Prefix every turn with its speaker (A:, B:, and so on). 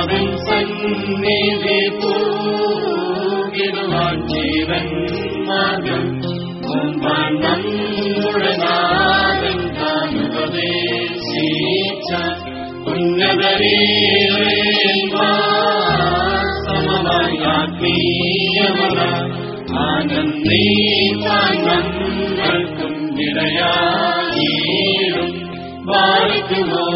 A: സന്നിധി പൂകിടുവാൻ ജീവൻ മാർഗം. മുമ്പാൻ നമ്മുടെ നാഥൻ താൻ ഉപദേശിച്ച ഉന്നതരീമാസമമായി ആത്മീയമത ആനന്ദീപാൻ നമ്മൾക്കും ഇടയായിടും വാഴ്ത്തുമോ